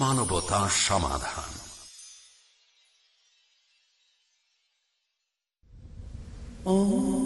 মানবতা সমাধান। Oh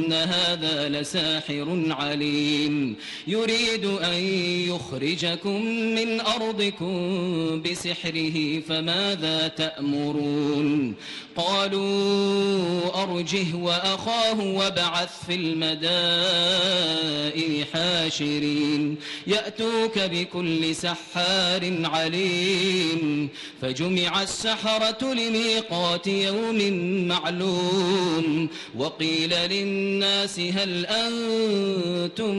هذا لساحر عليم. يريد أن يخرجكم من أرضكم بسحره فماذا تأمرون؟ قالوا أرجه وأخاه وابعث في المدائن حاشرين. يأتوك بكل سحار عليم. فجمع السحرة لميقات يوم معلوم. وقيل للناس هل أنتم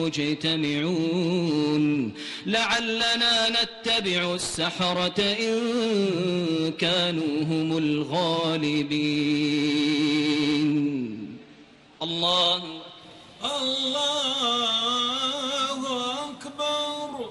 مجتمعون؟ لعلنا نتبع السحرة إن كانوا هم الغالبين. الله الله أكبر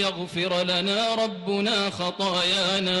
يغفر لنا ربنا خطايانا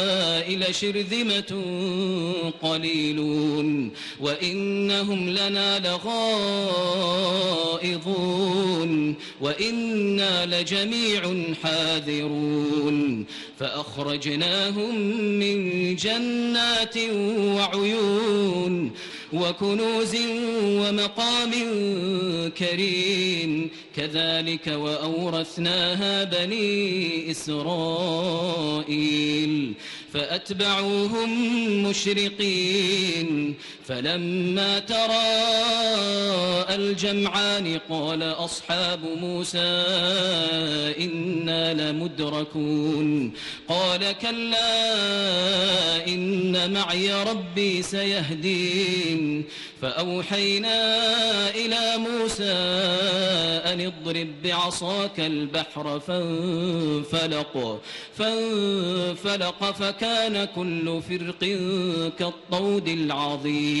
لشرذمة قليلون وإنهم لنا لغائظون وإنا لجميع حاذرون فأخرجناهم من جنات وعيون وكنوز ومقام كريم كذلك وأورثناها بني إسرائيل فأتبعوهم مشرقين فلما تراءى الجمعان قال أصحاب موسى إنا لمدركون قال كلا إن معي ربي سيهدين فأوحينا إلى موسى أن اضرب بعصاك البحر فانفلق فانفلق فكان كل فرق كالطود العظيم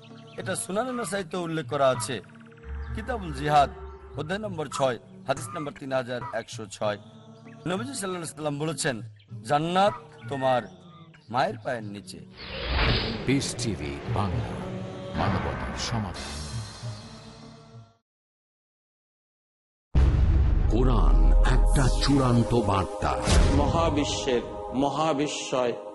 এটা সুনানা সাহিত্য উল্লেখ করা আছে। কিতাবুল জিহাদ অধ্যায় নম্বর ছয় হাদিস নম্বর তিন হাজার একশো ছয়। নবীজি সাল্লাহ সাল্লাম বলেছেন জান্নাত তোমার মায়ের পায়ের নিচে। বাংলা মানবতার সমাধান। কোরআন একটা চূড়ান্ত বার্তা। মহাবিশ্বের মহাবিশ্বয়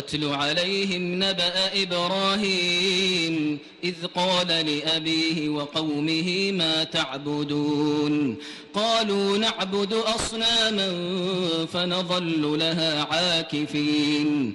واتل عليهم نبأ إبراهيم إذ قال لأبيه وقومه ما تعبدون؟ قالوا نعبد أصناما فنظل لها عاكفين.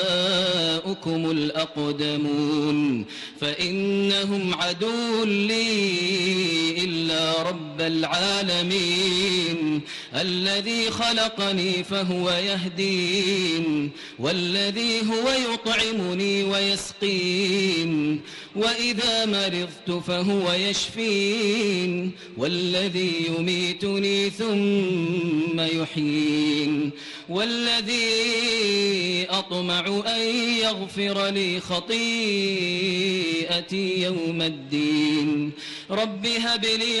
الأقدمون فإنهم عدو لي إلا رب العالمين. الذي خلقني فهو يهدين. والذي هو يطعمني ويسقين. وإذا مرضت فهو يشفين. والذي يميتني ثم يحيين. والذي أطمع أن يغفر لي خطيئتي يوم الدين. رب هب لي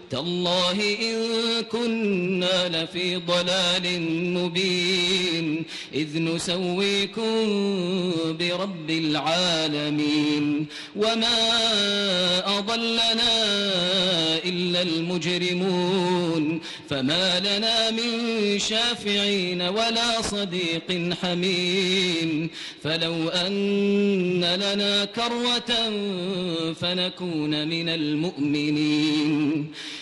تالله إن كنا لفي ضلال مبين إذ نسويكم برب العالمين. وما أضلنا إلا المجرمون. فما لنا من شافعين ولا صديق حميم. فلو أن لنا كروة فنكون من المؤمنين.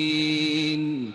آمين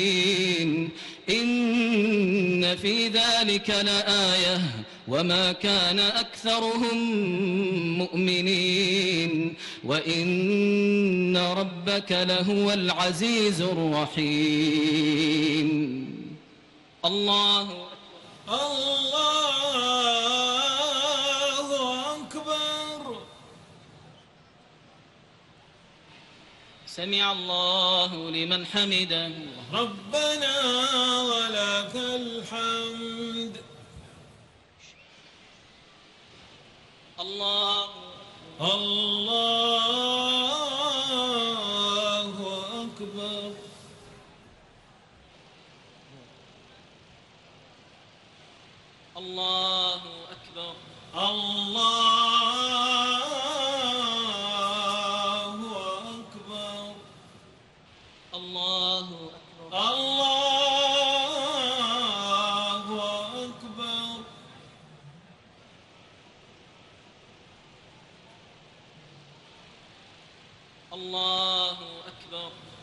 إن في ذلك لآية وما كان أكثرهم مؤمنين. وإن ربك لهو العزيز الرحيم. الله الله أكبر. سمع الله لمن حمده. ربنا ولك الحمد. الله. الله أكبر. الله.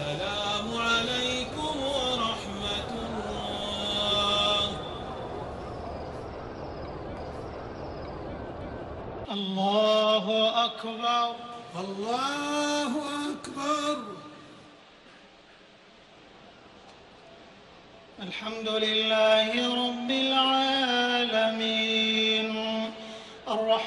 السلام عليكم ورحمة الله. الله أكبر. الله أكبر. الحمد لله رب العالمين.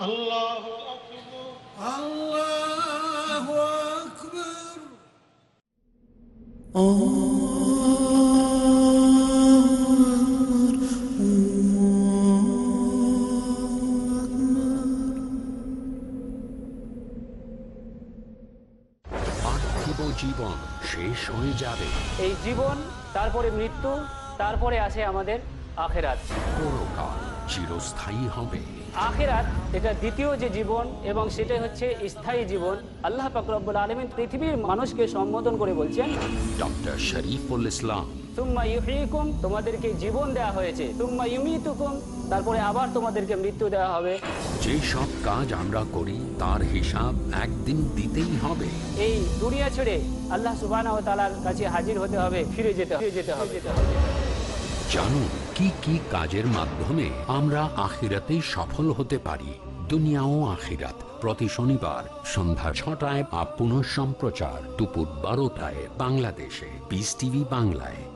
الله أكبر الله أكبر পার্থিব জীবন শেষ হয়ে যাবে এই জীবন তারপরে মৃত্যু তারপরে আছে আমাদের আখেরাত পরকাল চিরস্থায়ী হবে আখেরাত এটা দ্বিতীয় যে জীবন এবং সেটা হচ্ছে স্থায়ী জীবন। আল্লাহ পাকরব্বুল আলমিন পৃথিবীর মানুষকে সম্বোধন করে বলছেন ডক্টর শরীফুল ইসলাম। তুম্মা ইউহিকুম তোমাদেরকে জীবন দেওয়া হয়েছে। তুম্মা ইউমিতুকুম তারপরে আবার তোমাদেরকে মৃত্যু দেওয়া হবে। যে সব কাজ আমরা করি তার হিসাব একদিন দিতেই হবে। এই দুনিয়া ছেড়ে আল্লাহ সুবাহ কাছে হাজির হতে হবে ফিরে যেতে ফিরে যেতে হবে। জানুন কি কি কাজের মাধ্যমে আমরা আখিরাতে সফল হতে পারি? দুনিয়া ও আখিরাত। প্রতি শনিবার সন্ধ্যা ছটায় আপ পুনঃ সম্প্রচার দুপুর বারোটায় বাংলাদেশে। পিস টিভি বাংলায়।